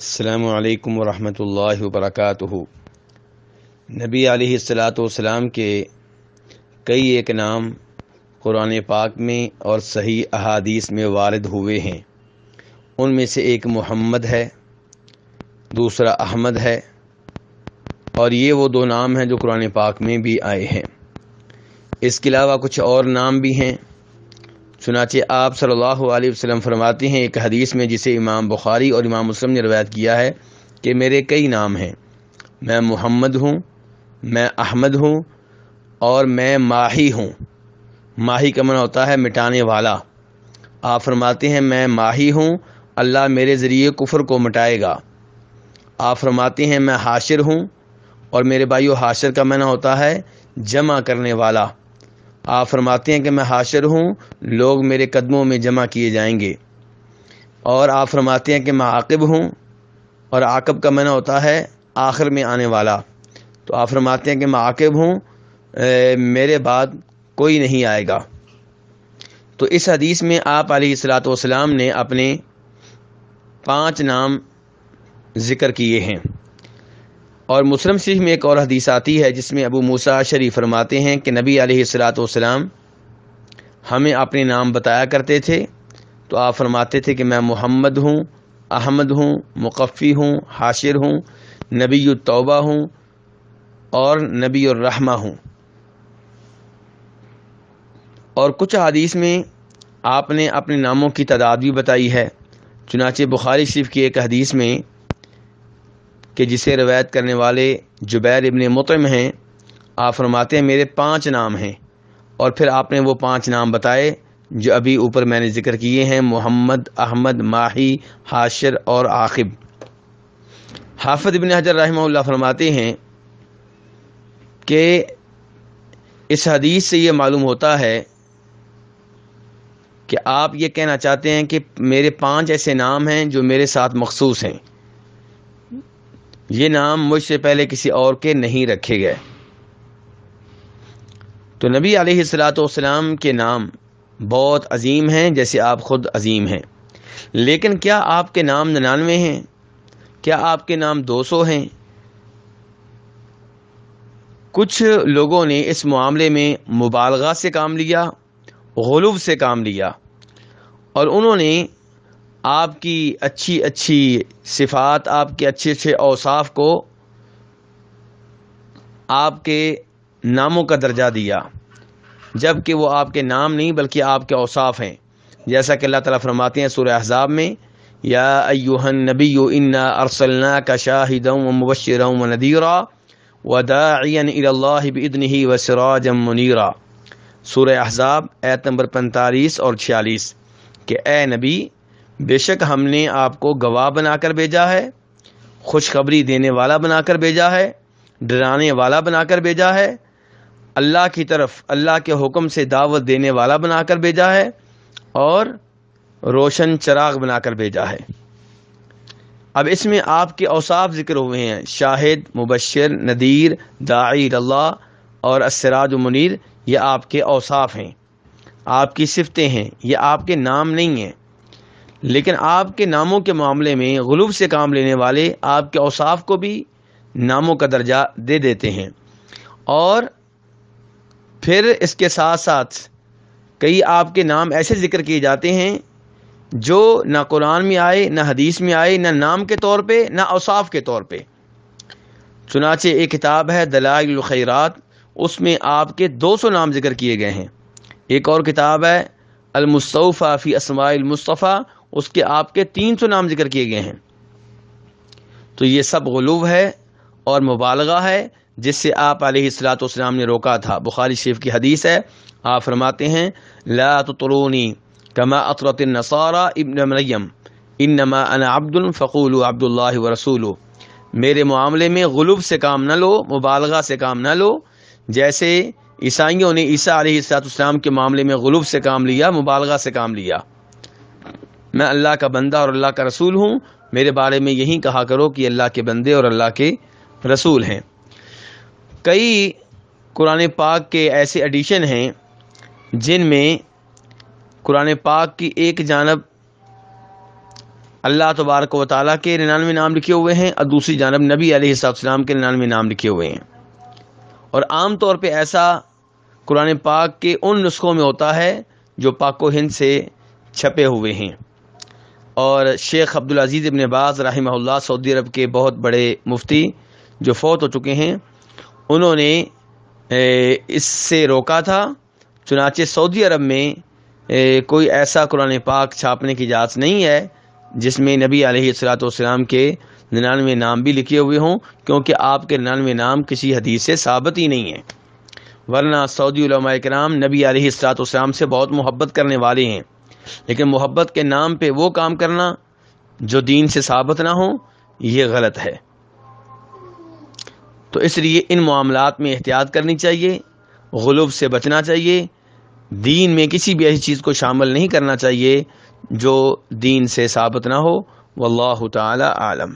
السلام علیکم ورحمۃ اللہ وبرکاتہ۔ نبی علیہ السلاۃ والسلام کے کئی ایک نام قرآن پاک میں اور صحیح احادیث میں وارد ہوئے ہیں۔ ان میں سے ایک محمد ہے، دوسرا احمد ہے، اور یہ وہ دو نام ہیں جو قرآن پاک میں بھی آئے ہیں۔ اس کے علاوہ کچھ اور نام بھی ہیں۔ چنانچہ آپ صلی اللہ علیہ وسلم فرماتے ہیں، ایک حدیث میں جسے امام بخاری اور امام مسلم نے روایت کیا ہے کہ میرے کئی نام ہیں۔ میں محمد ہوں، میں احمد ہوں اور میں ماہی ہوں۔ ماہی کا من ہوتا ہے مٹانے والا۔ آپ فرماتے ہیں، میں ماہی ہوں، اللہ میرے ذریعے کفر کو مٹائے گا۔ آپ فرماتے ہیں، میں حاشر ہوں اور میرے بھائیو، حاشر کا منع ہوتا ہے جمع کرنے والا۔ آپ فرماتے ہیں کہ میں حاشر ہوں، لوگ میرے قدموں میں جمع کیے جائیں گے۔ اور آپ فرماتے ہیں کہ میں عاقب ہوں اور عاقب کا منع ہوتا ہے آخر میں آنے والا۔ تو آپ فرماتے ہیں کہ میں عاقب ہوں میرے بعد کوئی نہیں آئے گا۔ تو اس حدیث میں آپ علیہ السلاۃ والسلام نے اپنے پانچ نام ذکر کیے ہیں۔ اور مسلم شریف میں ایک اور حدیث آتی ہے جس میں ابو موسا شریف فرماتے ہیں کہ نبی علیہ السلاۃ والسلام ہمیں اپنے نام بتایا کرتے تھے تو آپ فرماتے تھے کہ میں محمد ہوں، احمد ہوں، مقفی ہوں، حاشر ہوں، نبی التوبہ ہوں اور نبی الرحمہ ہوں۔ اور کچھ حدیث میں آپ نے اپنے ناموں کی تعداد بھی بتائی ہے۔ چنانچہ بخاری شریف کی ایک حدیث میں کہ جسے روایت کرنے والے جبیر ابن متم ہیں، آپ فرماتے ہیں میرے پانچ نام ہیں، اور پھر آپ نے وہ پانچ نام بتائے جو ابھی اوپر میں نے ذکر کیے ہیں، محمد، احمد، ماہی، حاشر اور عاقب۔ حافظ ابن حجر رحمہ اللہ فرماتے ہیں کہ اس حدیث سے یہ معلوم ہوتا ہے کہ آپ یہ کہنا چاہتے ہیں کہ میرے پانچ ایسے نام ہیں جو میرے ساتھ مخصوص ہیں۔ یہ نام مجھ سے پہلے کسی اور کے نہیں رکھے گئے۔ تو نبی علیہ السلاۃ والسلام کے نام بہت عظیم ہیں جیسے آپ خود عظیم ہیں۔ لیکن کیا آپ کے نام ننانوے ہیں؟ کیا آپ کے نام دو سو ہیں؟ کچھ لوگوں نے اس معاملے میں مبالغہ سے کام لیا غلوب سے کام لیا اور انہوں نے آپ کی اچھی اچھی صفات، آپ کے اچھے اچھے اوصاف کو آپ کے ناموں کا درجہ دیا۔ جبکہ وہ آپ کے نام نہیں، بلکہ آپ کے اوصاف ہیں۔ جیسا کہ اللہ تعالیٰ فرماتے ہیں سورہ احزاب میں، یا ایوہن نبی انا ارسلنا کا شاہد و مبشر و ندیرا و داعین اللہ بدنی و سراجم منیرا۔ سورہ احزاب، ایت نمبر پینتالیس اور چھیالیس، کہ اے نبی بے شک ہم نے آپ کو گواہ بنا کر بھیجا ہے، خوشخبری دینے والا بنا کر بھیجا ہے، ڈرانے والا بنا کر بھیجا ہے، اللہ کی طرف، اللہ کے حکم سے دعوت دینے والا بنا کر بھیجا ہے اور روشن چراغ بنا کر بھیجا ہے۔ اب اس میں آپ کے اوصاف ذکر ہوئے ہیں، شاہد، مبشر ندیر داعی، اللہ اور اسراج منیر یہ آپ کے اوصاف ہیں۔ آپ کی صفتیں ہیں، یہ آپ کے نام نہیں ہیں۔ لیکن آپ کے ناموں کے معاملے میں غلوب سے کام لینے والے آپ کے اوصاف کو بھی ناموں کا درجہ دے دیتے ہیں۔ اور پھر اس کے ساتھ ساتھ کئی آپ کے نام ایسے ذکر کیے جاتے ہیں جو نہ قرآن میں آئے، نہ حدیث میں آئے، نہ نام کے طور پہ، نہ اوصاف کے طور پہ۔ چنانچہ ایک کتاب ہے دلائل الخیرات، اس میں آپ کے دو سو نام ذکر کیے گئے ہیں۔ ایک اور کتاب ہے المصطفیٰ فی اسماء المصطفیٰ اس کے آپ کے تین سو نام ذکر کیے گئے ہیں۔ تو یہ سب غلوب ہے اور مبالغہ ہے، جس سے آپ علیہ السلاۃ والسلام نے روکا تھا۔ بخاری شریف کی حدیث ہے، آپ فرماتے ہیں، لا تطرونی کما اطرت النصارى ابن مریم، انما انا عبد فقول عبد اللہ و رسول میرے معاملے میں غلوب سے کام نہ لو، مبالغہ سے کام نہ لو۔ جیسے عیسائیوں نے عیسیٰ علیہ السلاۃ والسلام کے معاملے میں غلوب سے کام لیا، مبالغہ سے کام لیا۔ میں اللہ کا بندہ اور اللہ کا رسول ہوں۔ میرے بارے میں یہی کہا کرو کہ اللہ کے بندے اور اللہ کے رسول ہیں۔ کئی قرآن پاک کے ایسے ایڈیشن ہیں جن میں قرآن پاک کی ایک جانب اللہ تبارک و تعالیٰ کے ننانوے نام لکھے ہوئے ہیں اور دوسری جانب نبی علیہ السلام کے ننانوے نام لکھے ہوئے ہیں۔ اور عام طور پہ ایسا قرآن پاک کے ان نسخوں میں ہوتا ہے جو پاک و ہند سے چھپے ہوئے ہیں۔ اور شیخ عبدالعزیز ابن باز رحمہ اللہ سعودی عرب کے بہت بڑے مفتی جو فوت ہو چکے ہیں، انہوں نے اس سے روکا تھا۔ چنانچہ سعودی عرب میں کوئی ایسا قرآن پاک چھاپنے کی اجازت نہیں ہے، جس میں نبی علیہ السلاۃ والسلام کے ننانوے نام بھی لکھے ہوئے ہوں، کیونکہ آپ کے ننانوے نام کسی حدیث سے ثابت ہی نہیں ہیں۔ ورنہ سعودی علماء کرام نبی علیہ السلاۃ والسلام سے بہت محبت کرنے والے ہیں۔ لیکن محبت کے نام پہ وہ کام کرنا جو دین سے ثابت نہ ہو، یہ غلط ہے۔ تو اس لیے ان معاملات میں احتیاط کرنی چاہیے، غلوب سے بچنا چاہیے، دین میں کسی بھی ایسی چیز کو شامل نہیں کرنا چاہیے جو دین سے ثابت نہ ہو۔ واللہ تعالی عالم